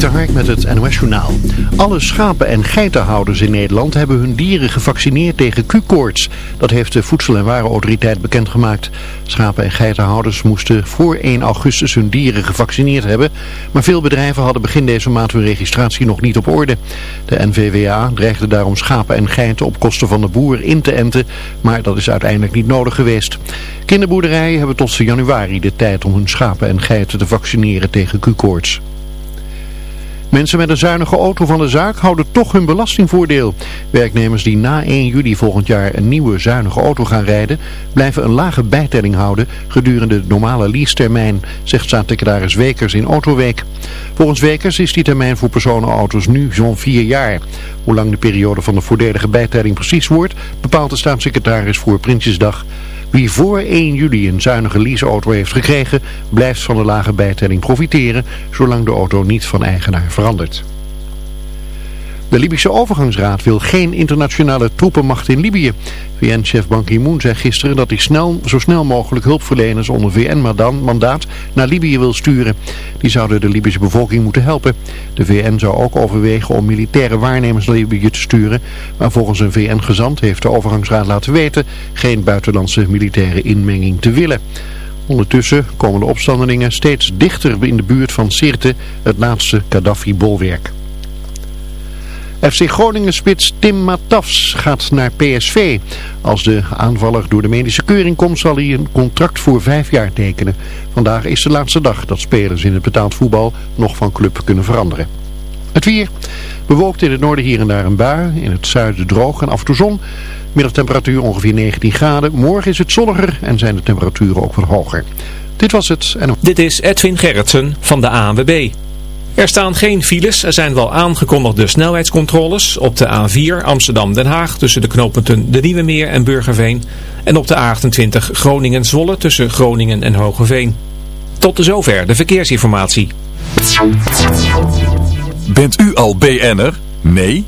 Dik Hark met het NOS Journaal. Alle schapen- en geitenhouders in Nederland hebben hun dieren gevaccineerd tegen Q-koorts. Dat heeft de Voedsel- en Warenautoriteit bekendgemaakt. Schapen- en geitenhouders moesten voor 1 augustus hun dieren gevaccineerd hebben. Maar veel bedrijven hadden begin deze maand hun registratie nog niet op orde. De NVWA dreigde daarom schapen en geiten op kosten van de boer in te enten. Maar dat is uiteindelijk niet nodig geweest. Kinderboerderijen hebben tot januari de tijd om hun schapen en geiten te vaccineren tegen Q-koorts. Mensen met een zuinige auto van de zaak houden toch hun belastingvoordeel. Werknemers die na 1 juli volgend jaar een nieuwe zuinige auto gaan rijden, blijven een lage bijtelling houden gedurende de normale leasetermijn, zegt staatssecretaris Wekers in Autoweek. Volgens Wekers is die termijn voor personenauto's nu zo'n 4 jaar. Hoe lang de periode van de voordelige bijtelling precies wordt, bepaalt de staatssecretaris voor Prinsjesdag. Wie voor 1 juli een zuinige leaseauto heeft gekregen, blijft van de lage bijtelling profiteren, zolang de auto niet van eigenaar verandert. De Libische overgangsraad wil geen internationale troepenmacht in Libië. VN-chef Ban Ki-moon zei gisteren dat hij snel, zo snel mogelijk hulpverleners onder VN-mandaat naar Libië wil sturen. Die zouden de Libische bevolking moeten helpen. De VN zou ook overwegen om militaire waarnemers naar Libië te sturen. Maar volgens een VN-gezant heeft de overgangsraad laten weten geen buitenlandse militaire inmenging te willen. Ondertussen komen de opstandelingen steeds dichter in de buurt van Sirte, het laatste Gaddafi-bolwerk. FC Groningen-spits Tim Matafs gaat naar PSV. Als de aanvaller door de medische keuring komt zal hij een contract voor vijf jaar tekenen. Vandaag is de laatste dag dat spelers in het betaald voetbal nog van club kunnen veranderen. Het weer. Bewolkt in het noorden hier en daar een bui. In het zuiden droog en af en toe zon. Middagtemperatuur ongeveer 19 graden. Morgen is het zonniger en zijn de temperaturen ook wat hoger. Dit was het. En... Dit is Edwin Gerritsen van de ANWB. Er staan geen files, er zijn wel aangekondigde snelheidscontroles op de A4 Amsterdam-Den Haag tussen de knooppunten De Nieuwe Meer en Burgerveen en op de A28 Groningen-Zwolle tussen Groningen en Hogeveen. Tot zover de verkeersinformatie. Bent u al BN'er? Nee?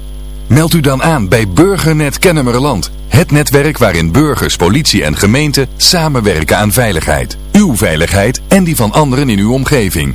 Meld u dan aan bij Burgernet Kennemerland. Het netwerk waarin burgers, politie en gemeente samenwerken aan veiligheid. Uw veiligheid en die van anderen in uw omgeving.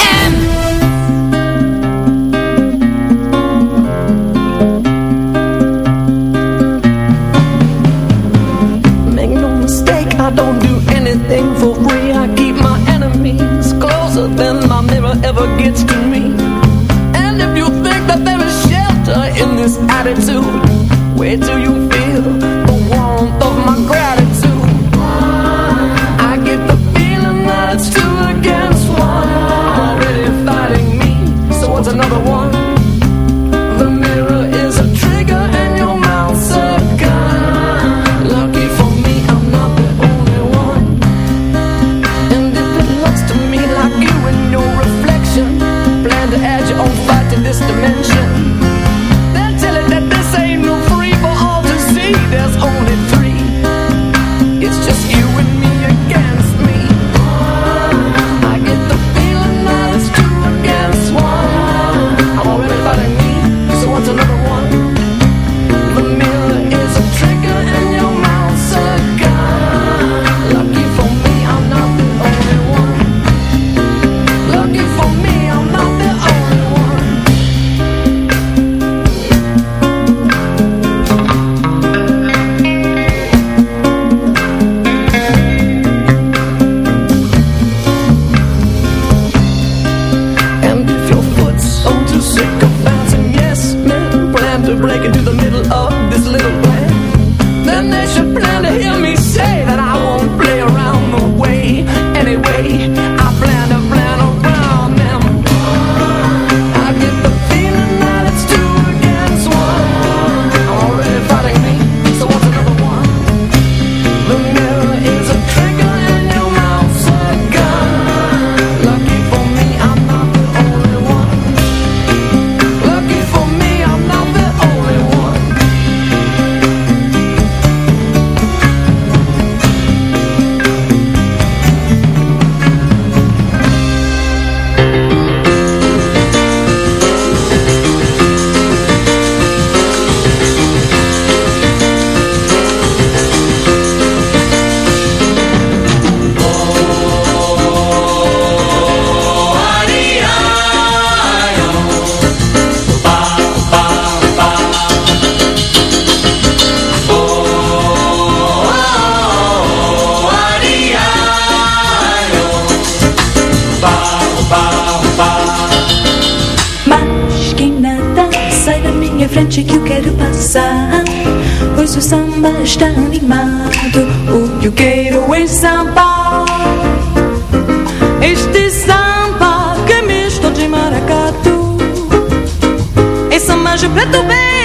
preto bem.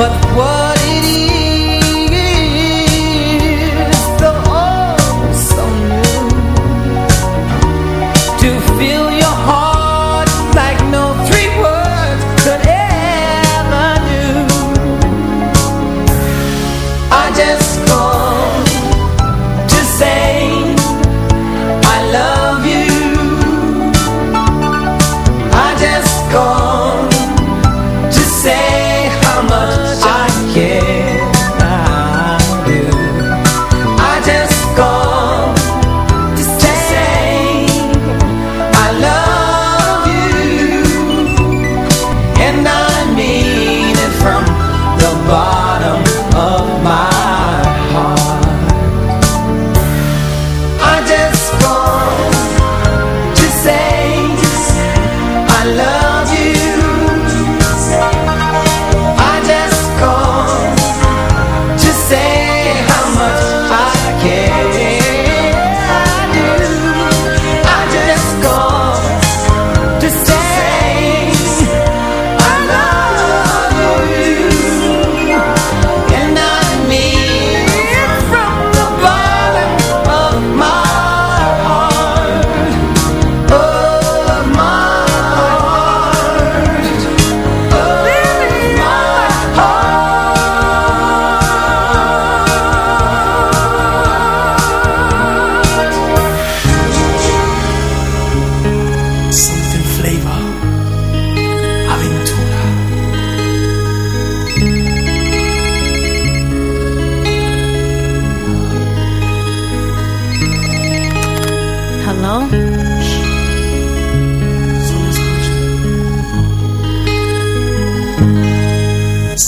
But what?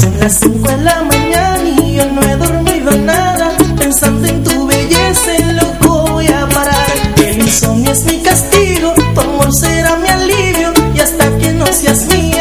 Son las 5 de la mañana y yo no he dormido nada. Pensando en tu belleza, loco voy a parar. El insomnio es mi castigo, tu amor será mi alivio. Y hasta que no seas mío.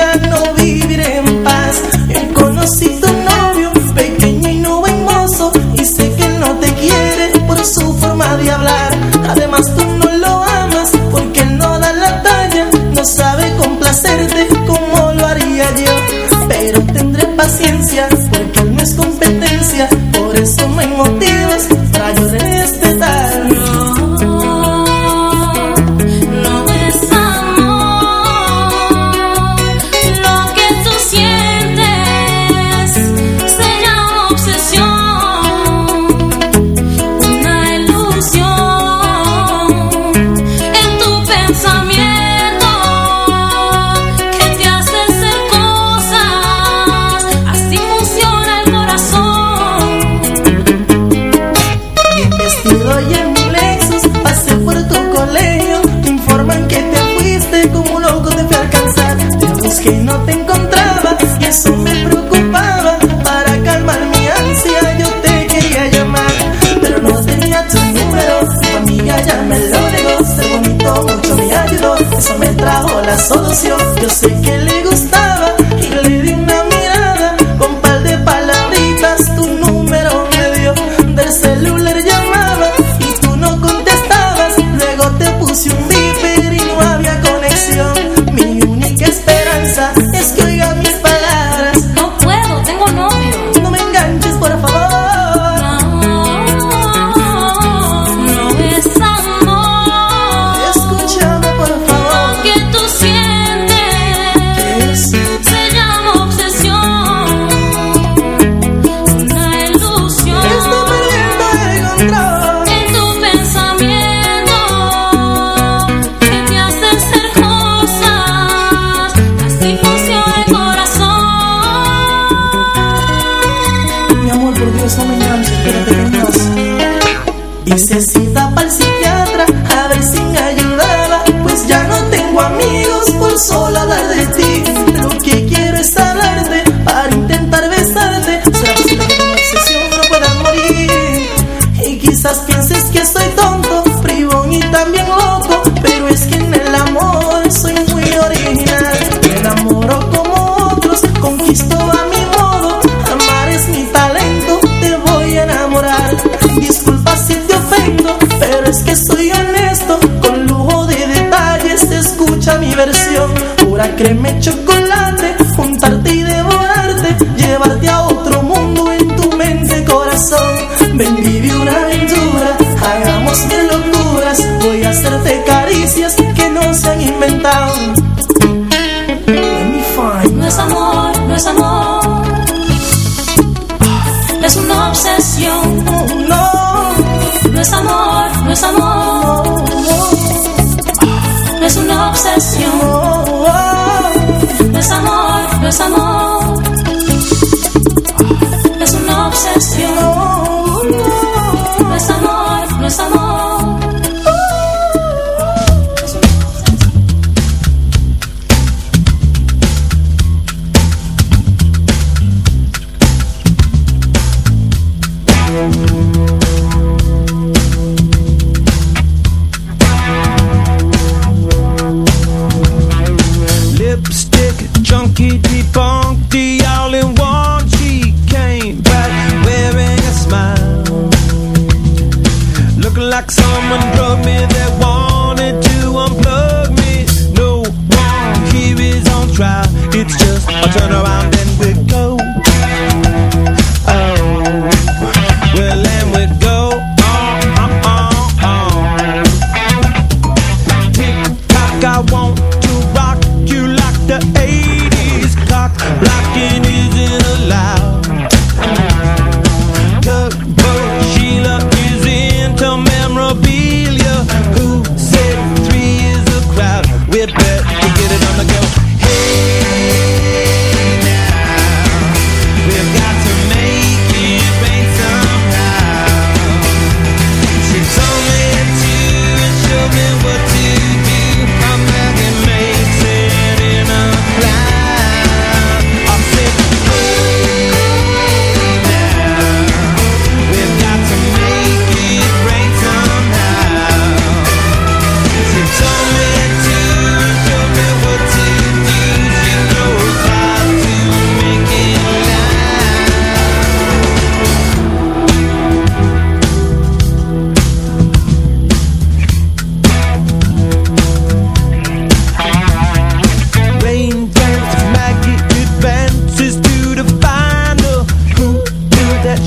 Yo sé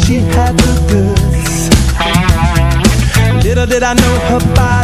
she had the goods. Little did I know her body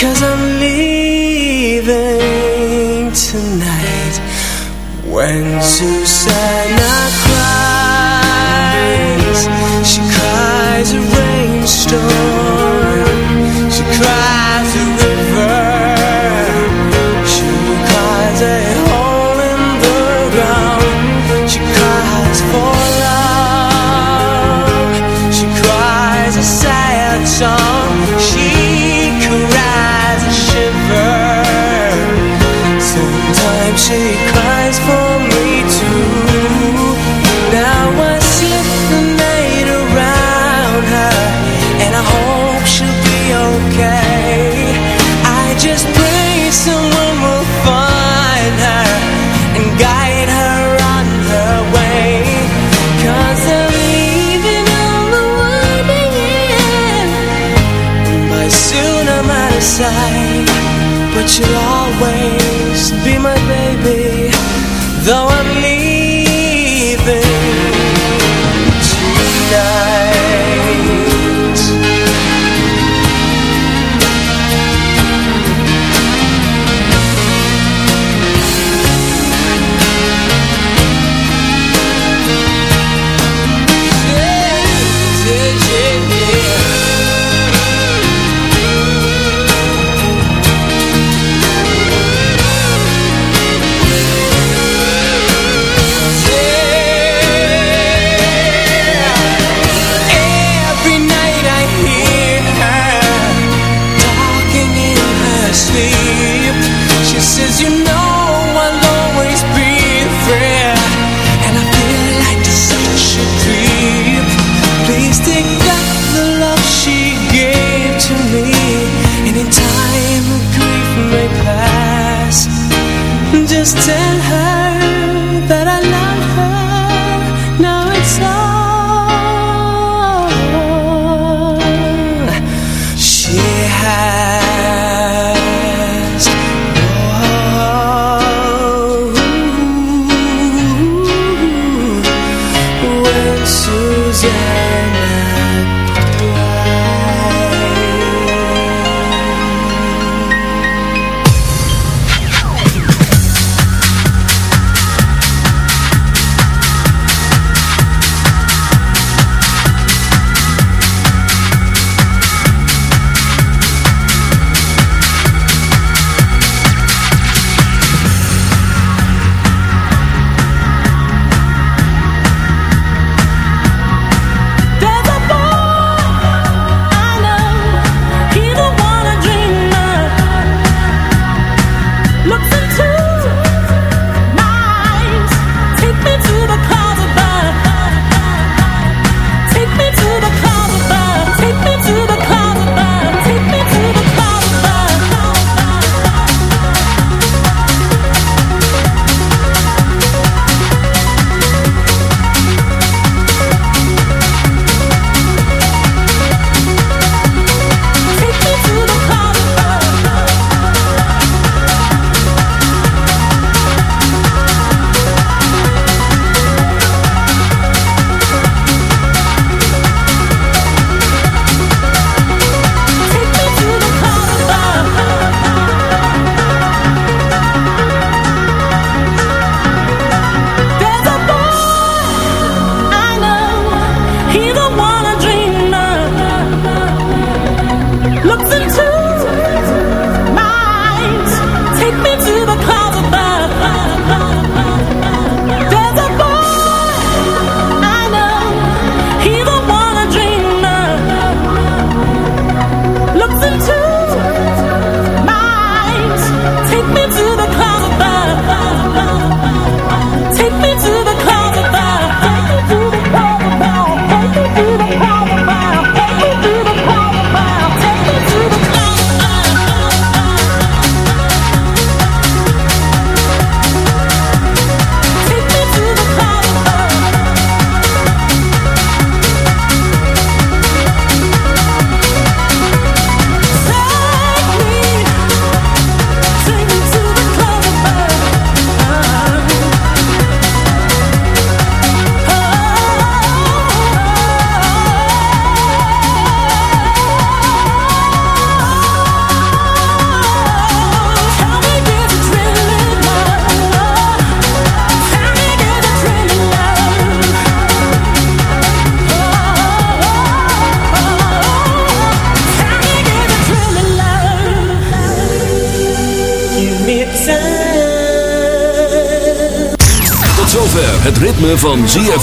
Cause I'm leaving tonight. When Susanna cries